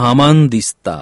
हामान दिसता